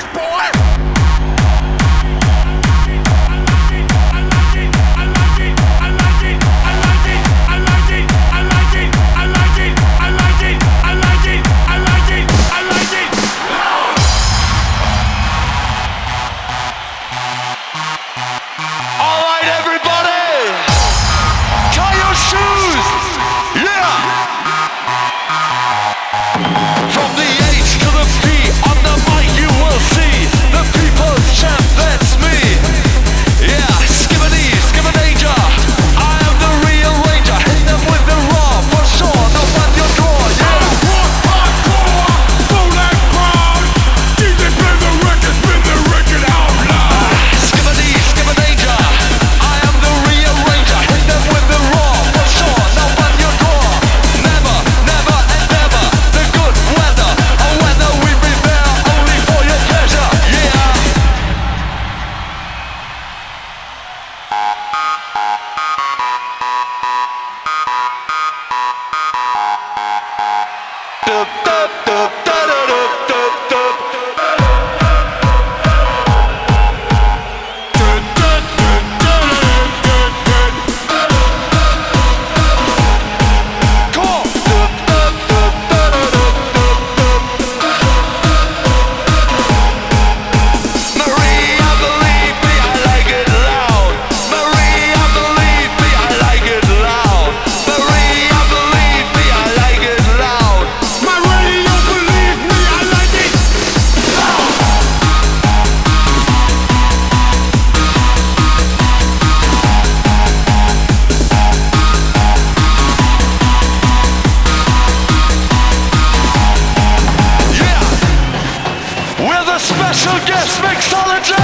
boy! The